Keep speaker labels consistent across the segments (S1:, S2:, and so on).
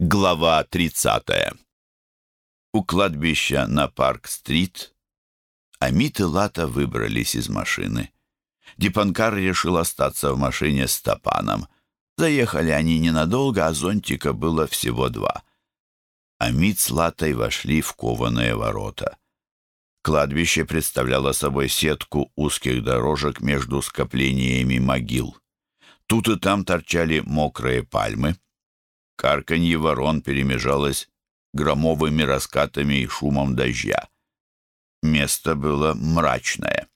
S1: Глава 30. У кладбища на Парк-стрит Амит и Лата выбрались из машины. Дипанкар решил остаться в машине с Топаном. Заехали они ненадолго, а зонтика было всего два. Амит с Латой вошли в кованые ворота. Кладбище представляло собой сетку узких дорожек между скоплениями могил. Тут и там торчали мокрые пальмы — Карканье ворон перемежалось громовыми раскатами и шумом дождя. Место было мрачное.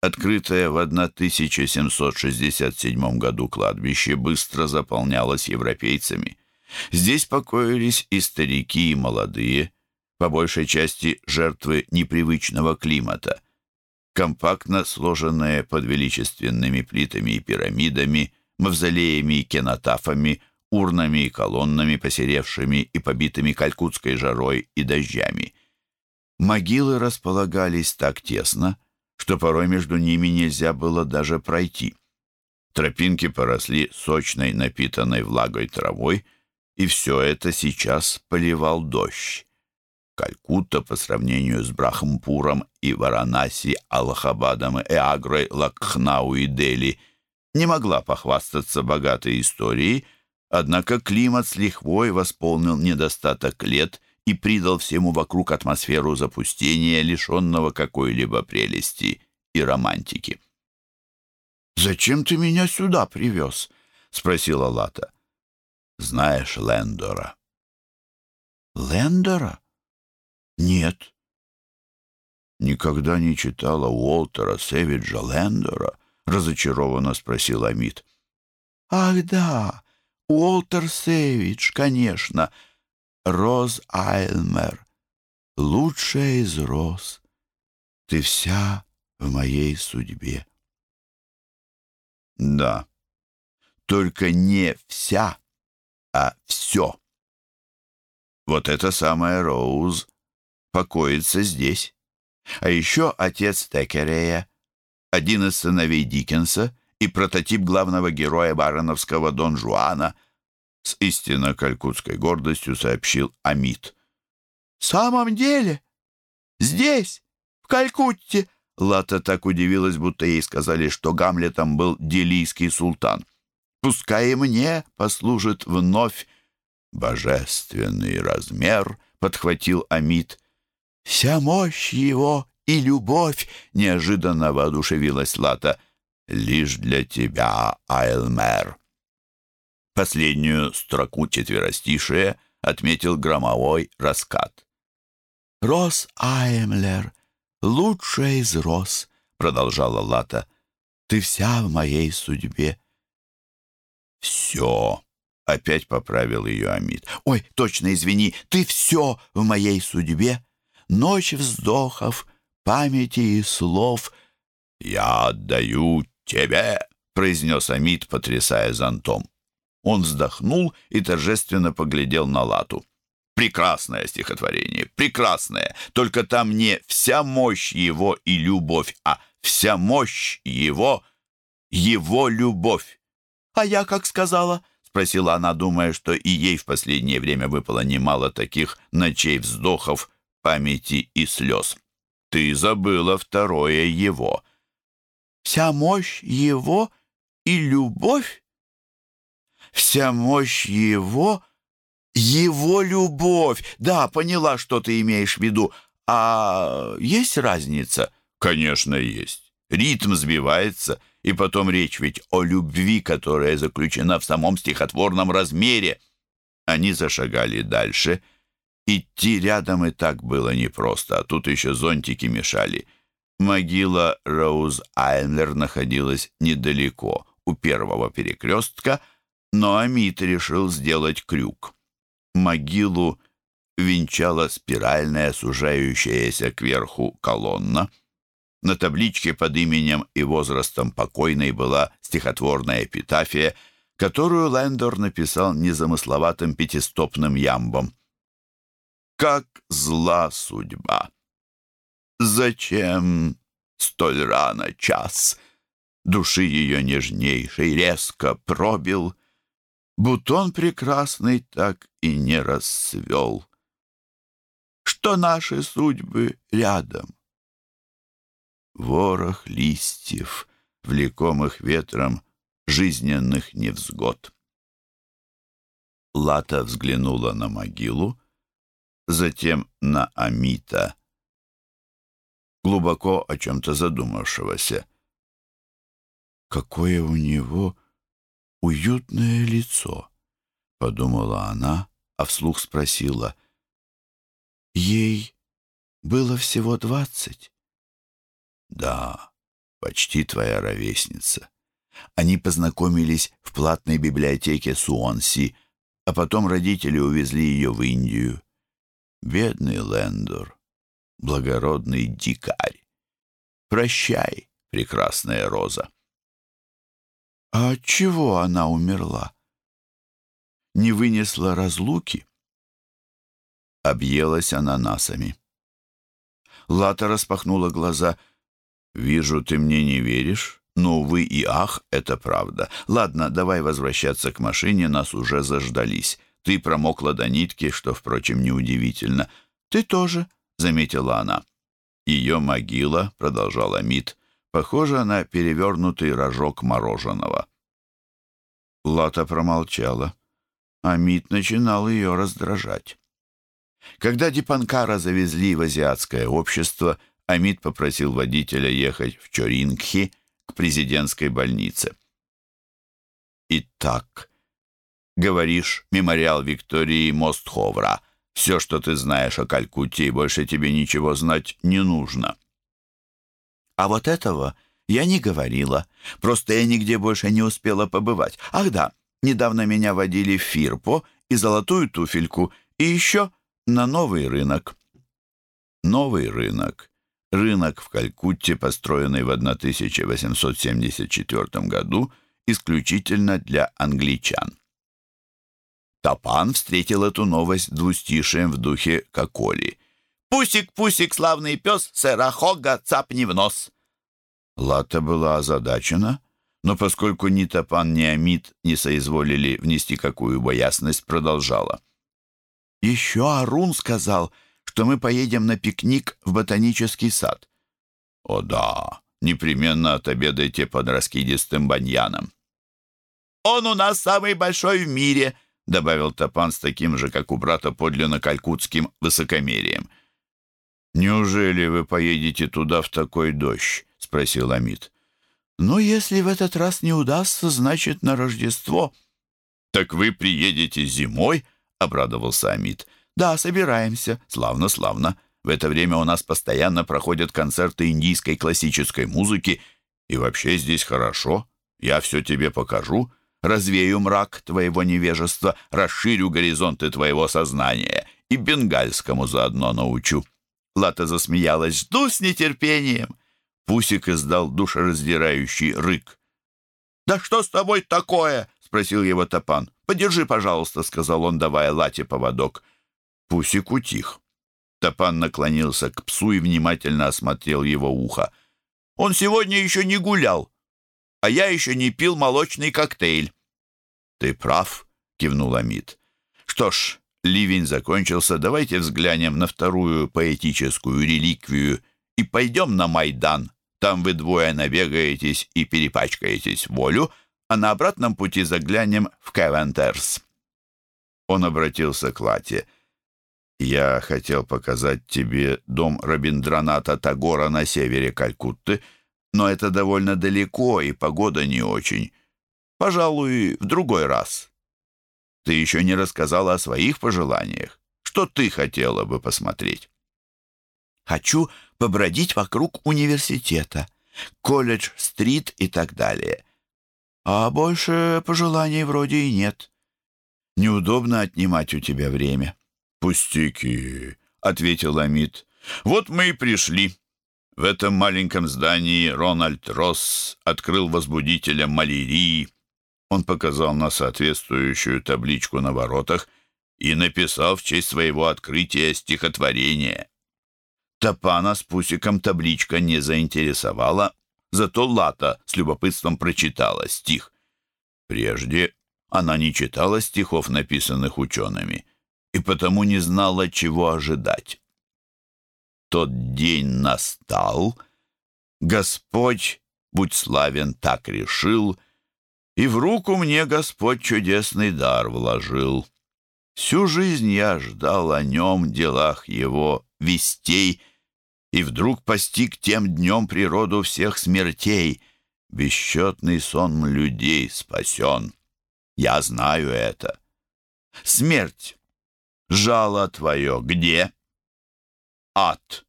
S1: Открытое в 1767 году кладбище быстро заполнялось европейцами. Здесь покоились и старики, и молодые, по большей части жертвы непривычного климата. Компактно сложенные под величественными плитами и пирамидами, мавзолеями и кенотафами, урнами и колоннами, посеревшими и побитыми калькутской жарой и дождями. Могилы располагались так тесно, что порой между ними нельзя было даже пройти. Тропинки поросли сочной, напитанной влагой травой, и все это сейчас поливал дождь. Калькутта по сравнению с Брахмпуром и Варанаси, Аллахабадом и Агрой, Лакхнау и Дели не могла похвастаться богатой историей, Однако климат с лихвой восполнил недостаток лет и придал всему вокруг атмосферу запустения, лишенного какой-либо прелести и романтики. «Зачем ты меня сюда привез?» — спросила Лата. «Знаешь Лендора?» «Лендора? Нет». «Никогда не читала Уолтера Сэвиджа Лендора?» — разочарованно спросил Амит. «Ах, да, Уолтер Сэвидж, конечно. Роз Айлмер, лучшая из роз. Ты вся в моей судьбе. Да, только не вся, а все. Вот это самая Роуз покоится здесь. А еще отец Текерея, один из сыновей Диккенса, и прототип главного героя бароновского Дон Жуана, с истинно калькутской гордостью сообщил Амит. «В самом деле? Здесь, в Калькутте?» Лата так удивилась, будто ей сказали, что Гамлетом был делийский султан. «Пускай мне послужит вновь божественный размер», — подхватил Амит. «Вся мощь его и любовь!» — неожиданно воодушевилась Лата — лишь для тебя, Айлмер». Последнюю строку четверостишия отметил громовой раскат. «Рос Аймлер, лучшая из роз», — продолжала Лата, — «ты вся в моей судьбе». «Все», — опять поправил ее Амид. «Ой, точно, извини, ты все в моей судьбе. Ночь вздохов, памяти и слов. Я отдаю «Тебе!» — произнес Амид, потрясая зонтом. Он вздохнул и торжественно поглядел на Лату. Прекрасное стихотворение, прекрасное. Только там не вся мощь его и любовь, а вся мощь его, его любовь. А я как сказала? Спросила она, думая, что и ей в последнее время выпало немало таких ночей вздохов, памяти и слез. Ты забыла второе его вся мощь его и любовь? Вся мощь его, его любовь. Да, поняла, что ты имеешь в виду. А есть разница? Конечно, есть. Ритм сбивается, и потом речь ведь о любви, которая заключена в самом стихотворном размере. Они зашагали дальше. Идти рядом и так было непросто, а тут еще зонтики мешали — Могила Роуз Айлер находилась недалеко, у первого перекрестка, но Амит решил сделать крюк. Могилу венчала спиральная, сужающаяся кверху колонна. На табличке под именем и возрастом покойной была стихотворная эпитафия, которую Лендор написал незамысловатым пятистопным ямбом. «Как зла судьба!» Зачем столь рано час? Души ее нежнейшей резко пробил. Бутон прекрасный так и не расцвел. Что наши судьбы рядом. Ворох листьев, влекомых ветром жизненных невзгод. Лата взглянула на могилу, затем на Амита, глубоко о чем-то задумавшегося. «Какое у него уютное лицо!» — подумала она, а вслух спросила. «Ей было всего двадцать?» «Да, почти твоя ровесница». Они познакомились в платной библиотеке Суонси, а потом родители увезли ее в Индию. Бедный Лендор, благородный дикарь. Прощай, прекрасная роза. А от чего она умерла? Не вынесла разлуки? Объелась ананасами. Лата распахнула глаза. «Вижу, ты мне не веришь, но, увы и ах, это правда. Ладно, давай возвращаться к машине, нас уже заждались. Ты промокла до нитки, что, впрочем, неудивительно. Ты тоже, — заметила она. Ее могила, — продолжала Мит, — похожа на перевернутый рожок мороженого. Лата промолчала, а Мит начинал ее раздражать. Когда Дипанкара завезли в азиатское общество, Амит попросил водителя ехать в Чорингхи к президентской больнице. «Итак, говоришь, мемориал Виктории Мостховра. Все, что ты знаешь о Калькутте, и больше тебе ничего знать не нужно». «А вот этого я не говорила. Просто я нигде больше не успела побывать. Ах да, недавно меня водили в Фирпо и золотую туфельку, и еще на новый рынок». Новый рынок. Рынок в Калькутте, построенный в 1874 году исключительно для англичан. Топан встретил эту новость двустишием в духе Коколи. «Пусик, пусик, славный пес, сэра Хога, цапни в нос!» Лата была озадачена, но поскольку ни Топан, ни Амид не соизволили внести какую-бы ясность, продолжала. «Еще Арун сказал, что мы поедем на пикник в ботанический сад». «О да, непременно отобедайте под раскидистым баньяном». «Он у нас самый большой в мире», — добавил Топан с таким же, как у брата подлинно калькутским высокомерием. «Неужели вы поедете туда в такой дождь?» — спросил Амид. «Ну, если в этот раз не удастся, значит, на Рождество». «Так вы приедете зимой?» — обрадовался Амид. «Да, собираемся. Славно, славно. В это время у нас постоянно проходят концерты индийской классической музыки. И вообще здесь хорошо. Я все тебе покажу. Развею мрак твоего невежества, расширю горизонты твоего сознания и бенгальскому заодно научу». Лата засмеялась. «Жду с нетерпением!» Пусик издал душераздирающий рык. «Да что с тобой такое?» — спросил его Топан. «Подержи, пожалуйста», — сказал он, давая Лате поводок. Пусик утих. Топан наклонился к псу и внимательно осмотрел его ухо. «Он сегодня еще не гулял, а я еще не пил молочный коктейль». «Ты прав», — кивнул Амид. «Что ж, ливень закончился, давайте взглянем на вторую поэтическую реликвию и пойдем на Майдан». Там вы двое набегаетесь и перепачкаетесь вволю, а на обратном пути заглянем в Кевентерс». Он обратился к Лате. «Я хотел показать тебе дом Рабиндраната Тагора на севере Калькутты, но это довольно далеко, и погода не очень. Пожалуй, в другой раз. Ты еще не рассказала о своих пожеланиях. Что ты хотела бы посмотреть?» «Хочу побродить вокруг университета, колледж-стрит и так далее. А больше пожеланий вроде и нет. Неудобно отнимать у тебя время». «Пустяки», — ответил Амит. «Вот мы и пришли». В этом маленьком здании Рональд Росс открыл возбудителя малярии. Он показал на соответствующую табличку на воротах и написал в честь своего открытия стихотворение. Топана с Пусиком табличка не заинтересовала, зато Лата с любопытством прочитала стих. Прежде Она не читала стихов, написанных учеными, и потому не знала, чего ожидать. Тот день настал, Господь, будь славен, так решил, и в руку мне Господь чудесный дар вложил. Всю жизнь я ждал о нем, делах его, вестей, и вдруг постиг тем днем природу всех смертей. Бесчетный сон людей спасен. Я знаю это. Смерть, жало твое где? Ад,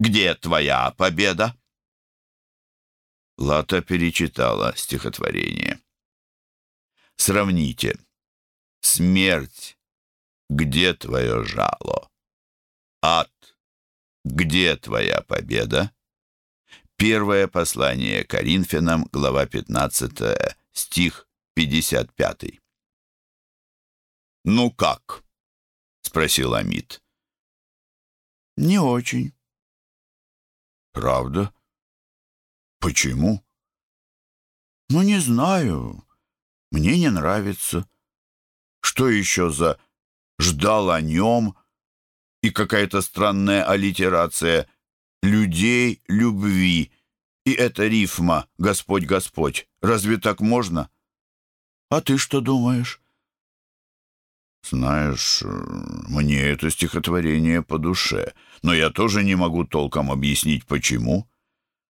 S1: где твоя победа? Лата перечитала стихотворение. Сравните. Смерть, где твое жало? Ад, где твоя победа? Первое послание Коринфянам, глава 15, стих 55. «Ну как?» — спросил Амит. «Не очень». «Правда? Почему?» «Ну, не знаю. Мне не нравится. Что еще за «ждал о нем» и какая-то странная аллитерация «людей любви» и эта рифма «Господь, Господь». Разве так можно?» А ты что думаешь?» «Знаешь, мне это стихотворение по душе, но я тоже не могу толком объяснить, почему.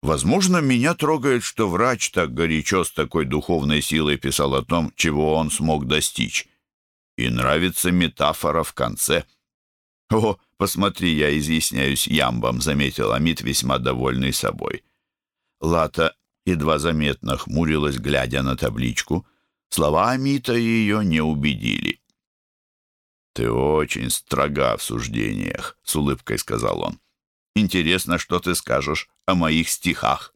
S1: Возможно, меня трогает, что врач так горячо с такой духовной силой писал о том, чего он смог достичь. И нравится метафора в конце. О, посмотри, я изъясняюсь ямбом», — заметил Амит, весьма довольный собой. Лата едва заметно хмурилась, глядя на табличку — Слова Амита ее не убедили. «Ты очень строга в суждениях», — с улыбкой сказал он. «Интересно, что ты скажешь о моих стихах».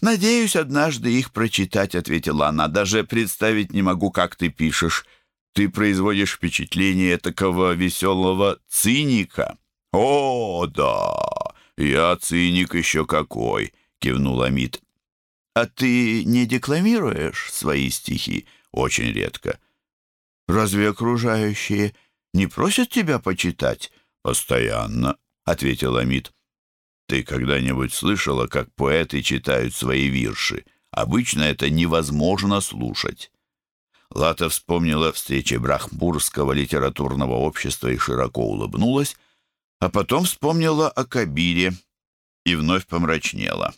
S1: «Надеюсь, однажды их прочитать», — ответила она. «Даже представить не могу, как ты пишешь. Ты производишь впечатление такого веселого циника». «О, да, я циник еще какой», — кивнул Амит. «А ты не декламируешь свои стихи?» «Очень редко». «Разве окружающие не просят тебя почитать?» «Постоянно», — ответил Амит. «Ты когда-нибудь слышала, как поэты читают свои вирши? Обычно это невозможно слушать». Лата вспомнила встречи Брахмурского литературного общества и широко улыбнулась, а потом вспомнила о Кабире и вновь помрачнела.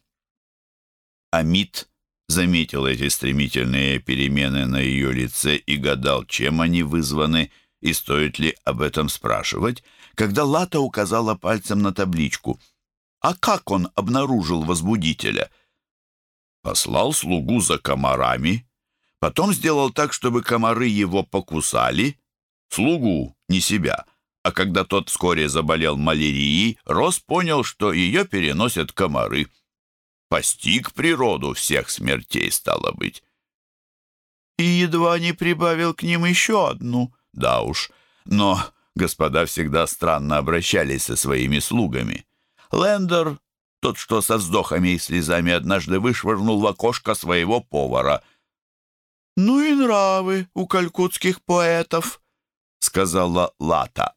S1: Амит заметил эти стремительные перемены на ее лице и гадал, чем они вызваны, и стоит ли об этом спрашивать, когда Лата указала пальцем на табличку. А как он обнаружил возбудителя? Послал слугу за комарами, потом сделал так, чтобы комары его покусали, слугу, не себя, а когда тот вскоре заболел малярией, Рос понял, что ее переносят комары — постиг природу всех смертей, стало быть. И едва не прибавил к ним еще одну. Да уж, но господа всегда странно обращались со своими слугами. Лендер, тот, что со вздохами и слезами однажды вышвырнул в окошко своего повара. «Ну и нравы у калькутских поэтов», — сказала Лата.